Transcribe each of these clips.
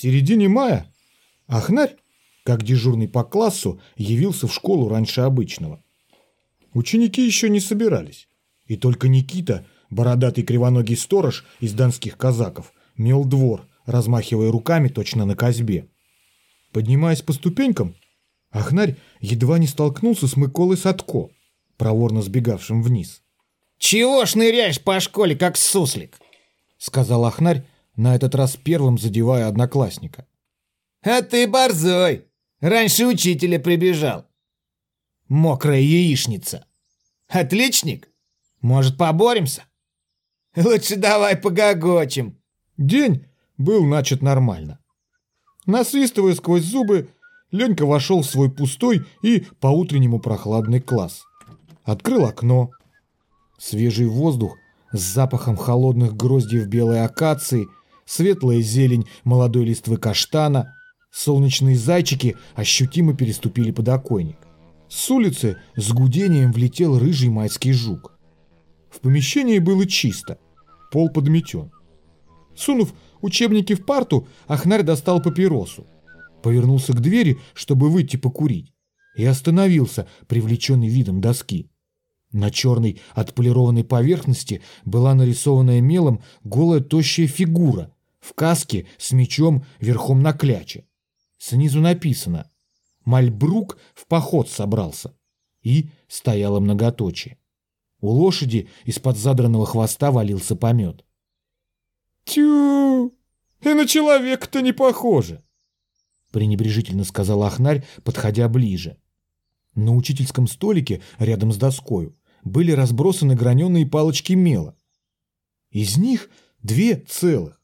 середине мая Ахнарь, как дежурный по классу, явился в школу раньше обычного. Ученики еще не собирались. И только Никита, бородатый кривоногий сторож из донских казаков, мел двор, размахивая руками точно на козьбе. Поднимаясь по ступенькам, Ахнарь едва не столкнулся с Миколой Садко, проворно сбегавшим вниз. «Чего ж ныряешь по школе, как суслик?» — сказал Ахнарь, на этот раз первым задевая одноклассника. «А ты борзой! Раньше учителя прибежал!» «Мокрая яичница!» «Отличник? Может, поборемся?» «Лучше давай погогочем!» День был начат нормально. Насвистывая сквозь зубы, Ленька вошел в свой пустой и по-утреннему прохладный класс. Открыл окно. Свежий воздух с запахом холодных гроздьев белой акации, светлая зелень молодой листвы каштана, солнечные зайчики ощутимо переступили подоконник. С улицы с гудением влетел рыжий майский жук. В помещении было чисто, пол подметен. Сунув учебники в парту, Ахнарь достал папиросу. Повернулся к двери, чтобы выйти покурить, и остановился, привлеченный видом доски. На черной отполированной поверхности была нарисованная мелом голая тощая фигура в каске с мечом верхом на кляче. Снизу написано «Мальбрук в поход собрался» и стояло многоточие. У лошади из-под задранного хвоста валился помет. «Тю! И на человека-то не похоже!» пренебрежительно сказал Ахнарь, подходя ближе. На учительском столике рядом с доскою были разбросаны граненые палочки мела. Из них две целых.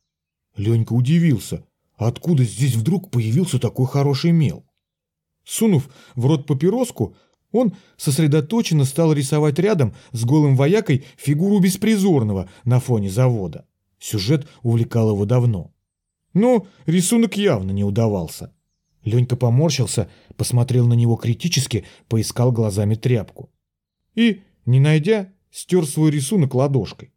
Ленька удивился, откуда здесь вдруг появился такой хороший мел. Сунув в рот папироску, он сосредоточенно стал рисовать рядом с голым воякой фигуру беспризорного на фоне завода. Сюжет увлекал его давно. Но рисунок явно не удавался. Ленька поморщился, посмотрел на него критически, поискал глазами тряпку. И, не найдя, стер свой рисунок ладошкой.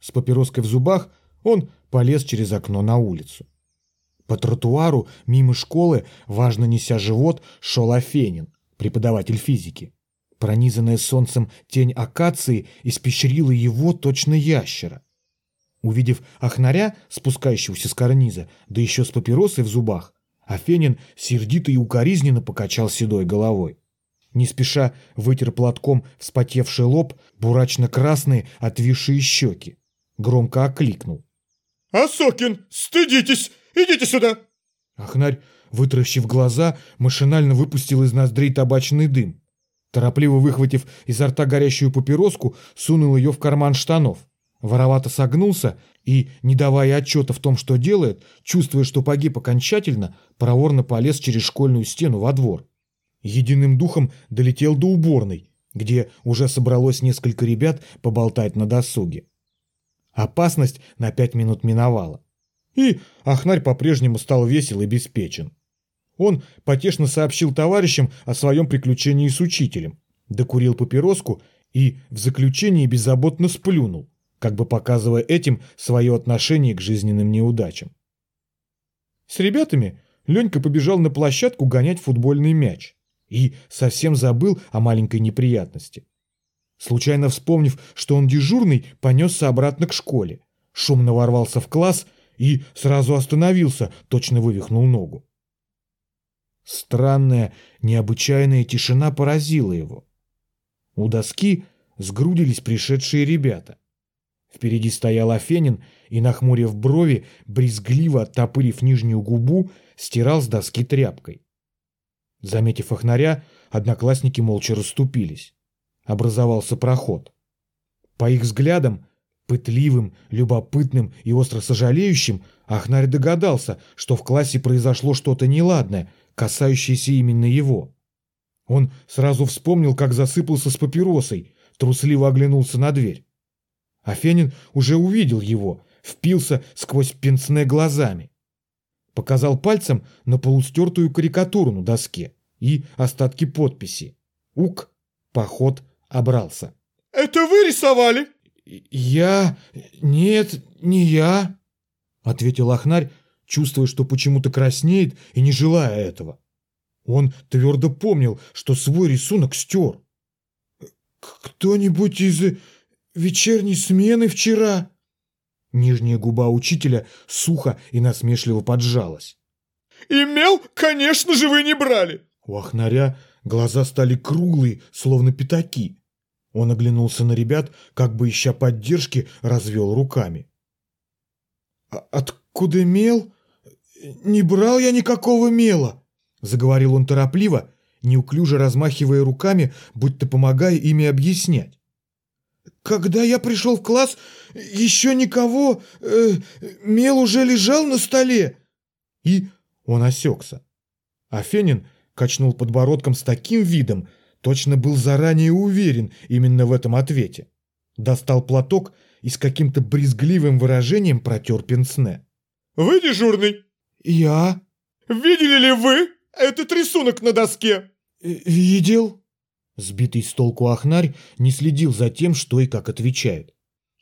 С папироской в зубах он полез через окно на улицу. По тротуару мимо школы, важно неся живот, шел Афенин, преподаватель физики. Пронизанная солнцем тень акации испещрила его точно ящера. Увидев охнаря, спускающегося с карниза, да еще с папиросой в зубах, Афенин сердито и укоризненно покачал седой головой. Не спеша вытер платком вспотевший лоб, бурачно-красные отвисшие щеки. Громко окликнул. «Асокин, стыдитесь! Идите сюда!» Ахнарь, вытаращив глаза, машинально выпустил из ноздрей табачный дым. Торопливо выхватив изо рта горящую папироску, сунул ее в карман штанов. Воровато согнулся и, не давая отчета в том, что делает, чувствуя, что погиб окончательно, проворно полез через школьную стену во двор. Единым духом долетел до уборной, где уже собралось несколько ребят поболтать на досуге. Опасность на пять минут миновала. И Ахнарь по-прежнему стал весел и беспечен. Он потешно сообщил товарищам о своем приключении с учителем, докурил папироску и в заключении беззаботно сплюнул, как бы показывая этим свое отношение к жизненным неудачам. С ребятами Ленька побежал на площадку гонять футбольный мяч и совсем забыл о маленькой неприятности. Случайно вспомнив, что он дежурный, понесся обратно к школе, шумно ворвался в класс и сразу остановился, точно вывихнул ногу. Странная, необычайная тишина поразила его. У доски сгрудились пришедшие ребята. Впереди стоял Афенин и, нахмурив брови, брезгливо оттопырив нижнюю губу, стирал с доски тряпкой. Заметив охнаря, одноклассники молча расступились. Образовался проход. По их взглядам, пытливым, любопытным и остро сожалеющим, Ахнарь догадался, что в классе произошло что-то неладное, касающееся именно его. Он сразу вспомнил, как засыпался с папиросой, трусливо оглянулся на дверь. Афенин уже увидел его, впился сквозь пенсне глазами. Показал пальцем на полустертую карикатуру на доске и остатки подписи. Ук, поход, обрался. «Это вы рисовали?» «Я... Нет, не я», — ответил Ахнарь, чувствуя, что почему-то краснеет и не желая этого. Он твердо помнил, что свой рисунок стер. «Кто-нибудь из вечерней смены вчера?» Нижняя губа учителя сухо и насмешливо поджалась. «Имел, конечно же, вы не брали!» У Ахнаря глаза стали круглые, словно пятаки. Он оглянулся на ребят, как бы ища поддержки, развел руками. «А «Откуда мел? Не брал я никакого мела!» Заговорил он торопливо, неуклюже размахивая руками, будто помогая ими объяснять. Когда я пришел в класс, еще никого... Э, мел уже лежал на столе. И он осекся. А Фенин качнул подбородком с таким видом, точно был заранее уверен именно в этом ответе. Достал платок и с каким-то брезгливым выражением протер пенсне. «Вы дежурный?» «Я». «Видели ли вы этот рисунок на доске?» «Видел». Сбитый с толку Ахнарь не следил за тем, что и как отвечает.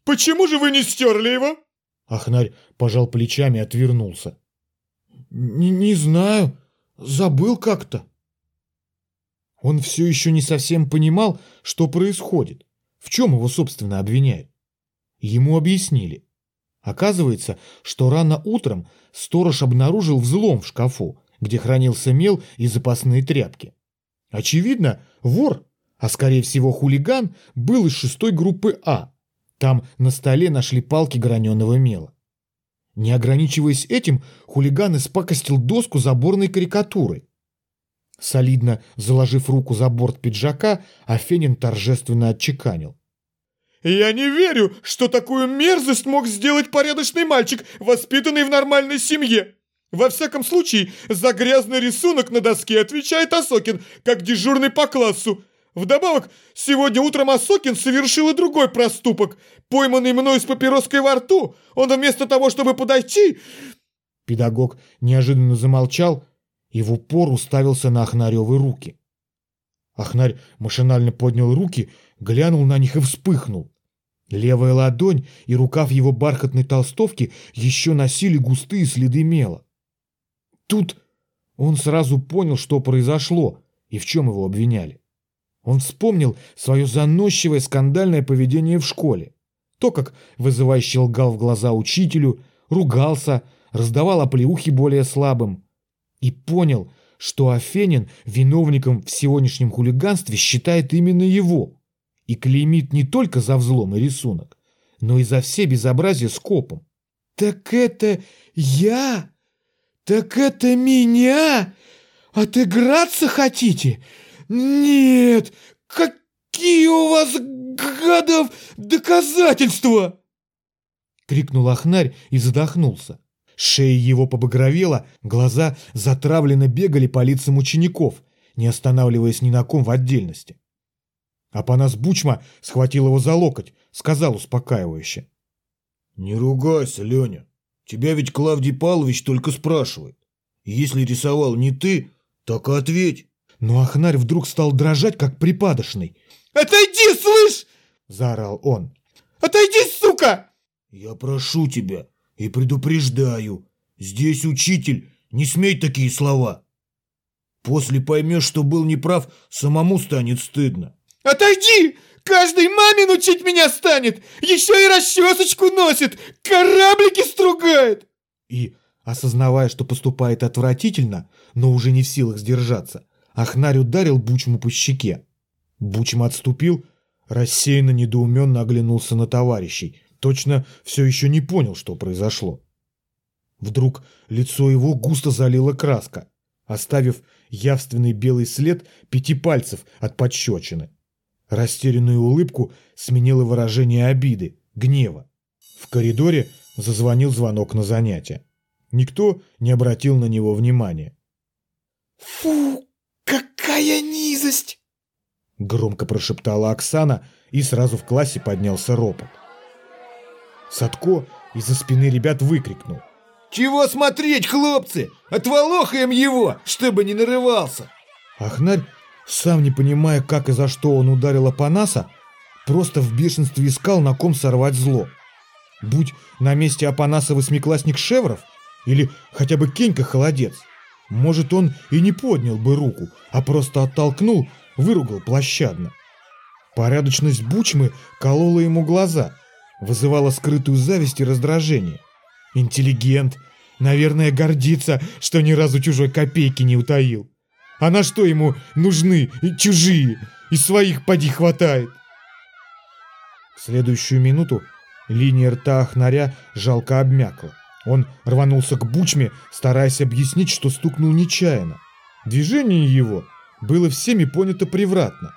«Почему же вы не стерли его?» Ахнарь пожал плечами и отвернулся. «Не, не знаю, забыл как-то». Он все еще не совсем понимал, что происходит, в чем его, собственно, обвиняют. Ему объяснили. Оказывается, что рано утром сторож обнаружил взлом в шкафу, где хранился мел и запасные тряпки. Очевидно, вор, а скорее всего хулиган, был из шестой группы А. Там на столе нашли палки граненого мела. Не ограничиваясь этим, хулиган испакостил доску заборной карикатурой. Солидно заложив руку за борт пиджака, Афенин торжественно отчеканил. «Я не верю, что такую мерзость мог сделать порядочный мальчик, воспитанный в нормальной семье!» Во всяком случае, за грязный рисунок на доске отвечает Осокин, как дежурный по классу. Вдобавок, сегодня утром Осокин совершил и другой проступок. Пойманный мной с папироской во рту, он вместо того, чтобы подойти... Педагог неожиданно замолчал и в упор уставился на Ахнаревы руки. Ахнарь машинально поднял руки, глянул на них и вспыхнул. Левая ладонь и рукав его бархатной толстовки еще носили густые следы мела. Тут он сразу понял, что произошло и в чем его обвиняли. Он вспомнил свое заносчивое скандальное поведение в школе. То, как вызывающе лгал в глаза учителю, ругался, раздавал оплеухи более слабым. И понял, что Афенин виновником в сегодняшнем хулиганстве считает именно его. И клеймит не только за взлом и рисунок, но и за все безобразия с копом. «Так это я «Так это меня? Отыграться хотите? Нет! Какие у вас, гадов, доказательства?» Крикнул Ахнарь и задохнулся. Шея его побагровела, глаза затравленно бегали по лицам учеников, не останавливаясь ни на ком в отдельности. Апанас Бучма схватил его за локоть, сказал успокаивающе. «Не ругайся, Леня. Тебя ведь Клавдий Павлович только спрашивает. Если рисовал не ты, так и ответь. Но Ахнарь вдруг стал дрожать, как припадочный. «Отойди, слышь!» – заорал он. «Отойди, сука!» «Я прошу тебя и предупреждаю. Здесь учитель, не смей такие слова. После поймешь, что был неправ, самому станет стыдно». «Отойди! Каждый мамин учить меня станет! Еще и расчесочку носит! Кораблики стругает!» И, осознавая, что поступает отвратительно, но уже не в силах сдержаться, Ахнарь ударил Бучму по щеке. Бучма отступил, рассеянно недоуменно оглянулся на товарищей, точно все еще не понял, что произошло. Вдруг лицо его густо залила краска, оставив явственный белый след пяти пальцев от подщечины. Растерянную улыбку сменило выражение обиды, гнева. В коридоре зазвонил звонок на занятие. Никто не обратил на него внимания. «Фу, какая низость!» Громко прошептала Оксана, и сразу в классе поднялся ропот. Садко из-за спины ребят выкрикнул. «Чего смотреть, хлопцы? Отволохаем его, чтобы не нарывался!» Ахнарь сам не понимая, как и за что он ударил Апанаса, просто в бешенстве искал, на ком сорвать зло. Будь на месте Апанаса восьмиклассник Шевров, Или хотя бы Кенька холодец. Может, он и не поднял бы руку, а просто оттолкнул, выругал площадно. Порядочность Бучмы колола ему глаза, вызывала скрытую зависть и раздражение. Интеллигент, наверное, гордится, что ни разу чужой копейки не утаил. А на что ему нужны чужие? И своих поди хватает. В следующую минуту линия рта Ахнаря жалко обмякла. Он рванулся к Бучме, стараясь объяснить, что стукнул нечаянно. Движение его было всеми понято превратно.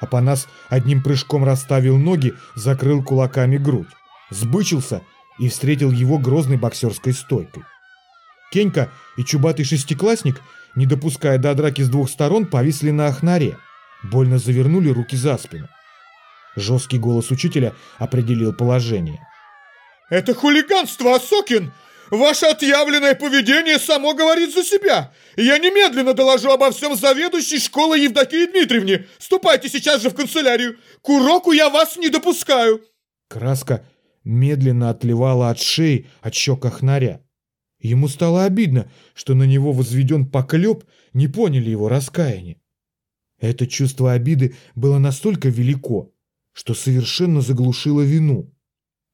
Апанас одним прыжком расставил ноги, закрыл кулаками грудь, сбычился и встретил его грозной боксерской стойкой. Кенька и чубатый шестиклассник, не допуская до драки с двух сторон, повисли на охнаре, больно завернули руки за спину. Жесткий голос учителя определил положение. «Это хулиганство, Осокин! Ваше отъявленное поведение само говорит за себя. Я немедленно доложу обо всем заведующей школы Евдокии Дмитриевне. Ступайте сейчас же в канцелярию. К уроку я вас не допускаю. Краска медленно отливала от шеи, от щек охнаря. Ему стало обидно, что на него возведен поклеп, не поняли его раскаяния. Это чувство обиды было настолько велико, что совершенно заглушило вину.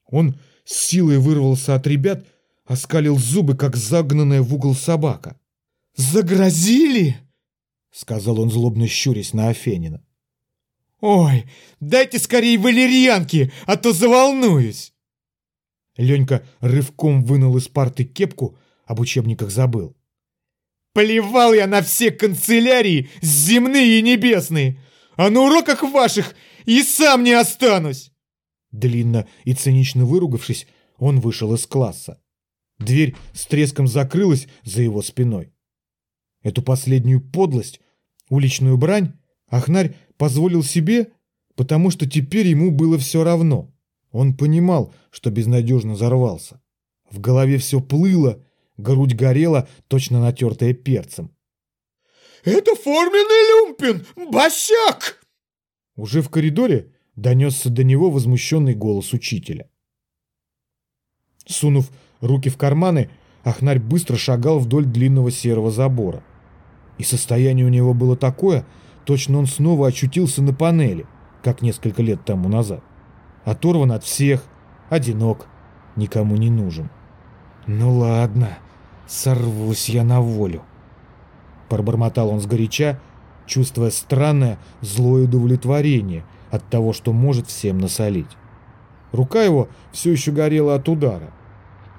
Он с силой вырвался от ребят, оскалил зубы, как загнанная в угол собака. «Загрозили?» — сказал он, злобно щурясь на Афенина. «Ой, дайте скорее валерьянки, а то заволнуюсь!» Ленька рывком вынул из парты кепку, об учебниках забыл. «Плевал я на все канцелярии, земные и небесные, а на уроках ваших и сам не останусь!» Длинно и цинично выругавшись, он вышел из класса. Дверь с треском закрылась за его спиной. Эту последнюю подлость, уличную брань, Ахнарь позволил себе, потому что теперь ему было все равно. Он понимал, что безнадежно взорвался. В голове все плыло, грудь горела, точно натертая перцем. «Это форменный люмпин! Босяк!» Уже в коридоре донесся до него возмущенный голос учителя. Сунув руки в карманы, Ахнарь быстро шагал вдоль длинного серого забора. И состояние у него было такое, точно он снова очутился на панели, как несколько лет тому назад. Оторван от всех, одинок, никому не нужен. «Ну ладно, сорвусь я на волю», — пробормотал он сгоряча, чувствуя странное злое удовлетворение от того, что может всем насолить. Рука его все еще горела от удара.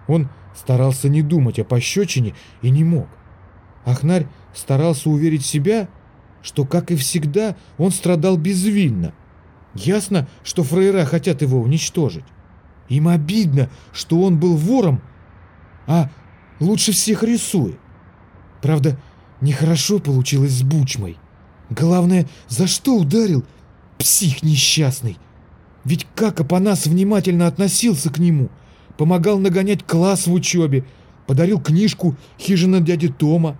Он старался не думать о пощечине и не мог. Ахнарь старался уверить себя, что, как и всегда, он страдал безвинно. Ясно, что фрейра хотят его уничтожить. Им обидно, что он был вором, а лучше всех рисует. Правда, нехорошо получилось с Бучмой. Главное, за что ударил? Псих несчастный. Ведь как Апанас внимательно относился к нему – помогал нагонять класс в учебе, подарил книжку «Хижина дяди Тома».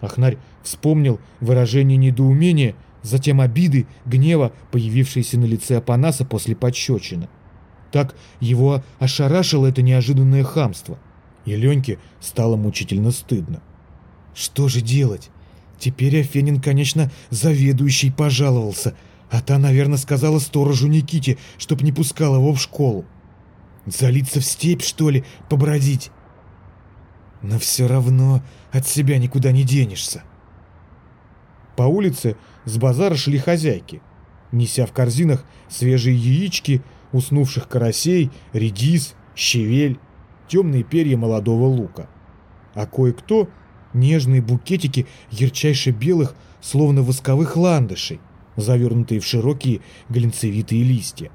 Ахнарь вспомнил выражение недоумения, затем обиды, гнева, появившиеся на лице Апанаса после подщечины. Так его ошарашило это неожиданное хамство. И Леньке стало мучительно стыдно. Что же делать? Теперь Афенин, конечно, заведующий пожаловался, а та, наверное, сказала сторожу Никите, чтоб не пускал его в школу. Залиться в степь, что ли, побродить? Но все равно от себя никуда не денешься. По улице с базара шли хозяйки, неся в корзинах свежие яички, уснувших карасей, редис, щавель, темные перья молодого лука. А кое-кто нежные букетики ярчайше белых, словно восковых ландышей, завернутые в широкие глинцевитые листья.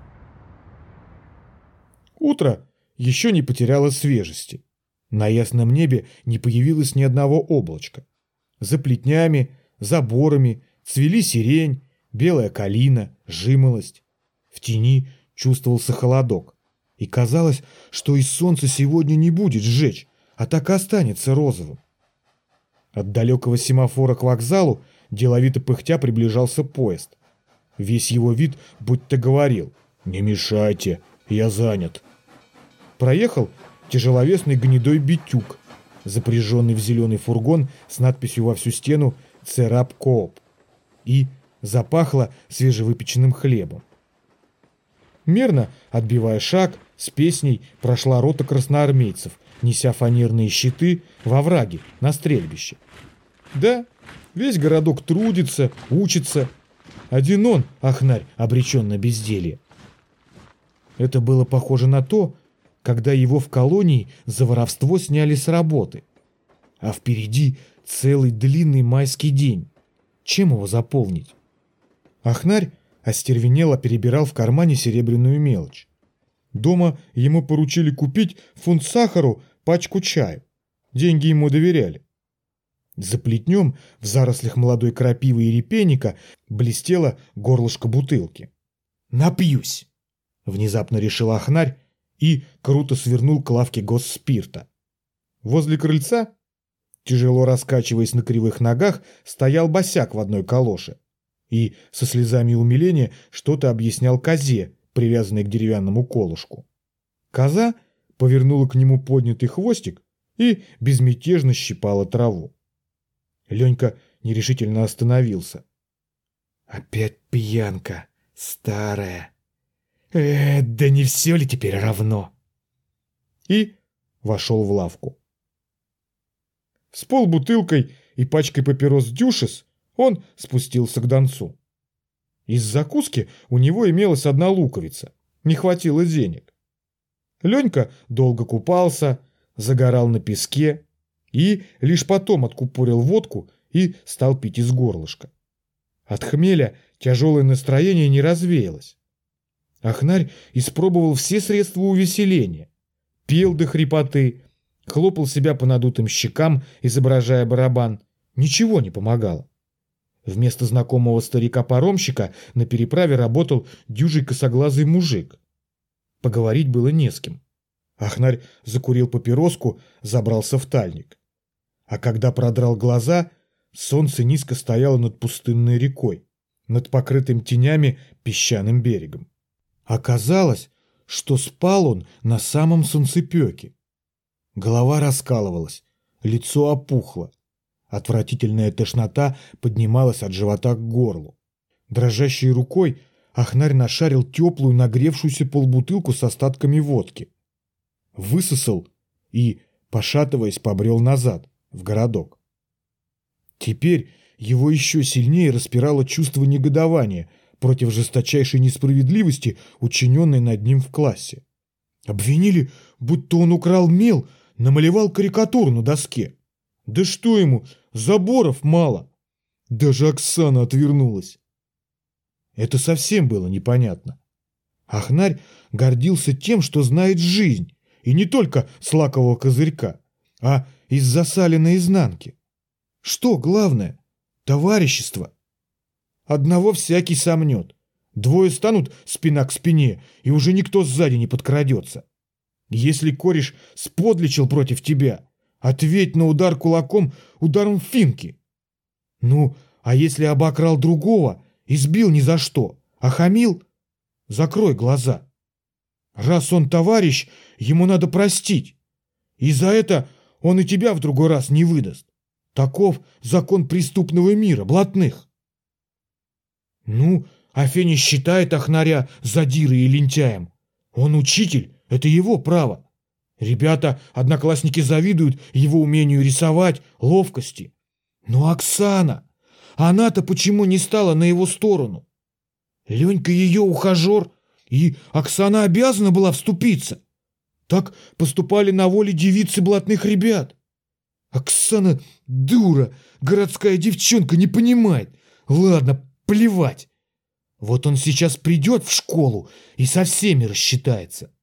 Утро еще не потеряло свежести. На ясном небе не появилось ни одного облачка. За плетнями, заборами цвели сирень, белая калина, жимолость. В тени чувствовался холодок. И казалось, что и солнце сегодня не будет сжечь, а так и останется розовым. От далекого семафора к вокзалу деловито пыхтя приближался поезд. Весь его вид будто говорил «Не мешайте, я занят». Проехал тяжеловесный гнедой битюк, запряженный в зеленый фургон с надписью во всю стену «Церабкооп». И запахло свежевыпеченным хлебом. Мерно, отбивая шаг, с песней прошла рота красноармейцев, неся фанерные щиты в овраг на стрельбище. Да, весь городок трудится, учится. Один он, Ахнарь, обречен на безделье. Это было похоже на то, когда его в колонии за воровство сняли с работы. А впереди целый длинный майский день. Чем его заполнить? Ахнарь остервенело перебирал в кармане серебряную мелочь. Дома ему поручили купить фунт сахару, пачку чаю. Деньги ему доверяли. За плетнем в зарослях молодой крапивы и репейника блестело горлышко бутылки. «Напьюсь!» — внезапно решил Ахнарь и круто свернул к лавке госспирта. Возле крыльца, тяжело раскачиваясь на кривых ногах, стоял босяк в одной калоше и со слезами умиления что-то объяснял козе, привязанной к деревянному колышку. Коза повернула к нему поднятый хвостик и безмятежно щипала траву. Ленька нерешительно остановился. «Опять пьянка, старая. Э, да не все ли теперь равно?» И вошел в лавку. С полбутылкой и пачкой папирос «Дюшес» он спустился к донцу. Из закуски у него имелась одна луковица. Не хватило денег. Ленька долго купался, загорал на песке и лишь потом откупорил водку и стал пить из горлышка. От хмеля тяжелое настроение не развеялось. Ахнарь испробовал все средства увеселения. Пел до хрипоты, хлопал себя по надутым щекам, изображая барабан. Ничего не помогало. Вместо знакомого старика-паромщика на переправе работал дюжий косоглазый мужик. Поговорить было не с кем. Ахнарь закурил папироску, забрался в тальник. А когда продрал глаза, солнце низко стояло над пустынной рекой, над покрытым тенями песчаным берегом. Оказалось, что спал он на самом солнцепеке. Голова раскалывалась, лицо опухло. Отвратительная тошнота поднималась от живота к горлу. Дрожащей рукой Ахнарь нашарил теплую нагревшуюся полбутылку с остатками водки. Высосал и, пошатываясь, побрел назад, в городок. Теперь его еще сильнее распирало чувство негодования против жесточайшей несправедливости, учиненной над ним в классе. Обвинили, будто он украл мел, намалевал карикатуру на доске. Да что ему, заборов мало. Даже Оксана отвернулась. Это совсем было непонятно. Ахнарь гордился тем, что знает жизнь, и не только с лакового козырька, а из засаленной изнанки. Что главное? Товарищество. Одного всякий сомнет. Двое станут спина к спине, и уже никто сзади не подкрадется. Если кореш сподличил против тебя, Ответь на удар кулаком ударом финки. Ну, а если обокрал другого, избил ни за что, а хамил, закрой глаза. Раз он товарищ, ему надо простить. И за это он и тебя в другой раз не выдаст. Таков закон преступного мира, блатных. Ну, а Феня считает Ахнаря задирой и лентяем. Он учитель, это его право. Ребята, одноклассники завидуют его умению рисовать, ловкости. Но Оксана, она-то почему не стала на его сторону? Ленька ее ухажер, и Оксана обязана была вступиться. Так поступали на воле девицы блатных ребят. Оксана дура, городская девчонка, не понимает. Ладно, плевать. Вот он сейчас придет в школу и со всеми рассчитается.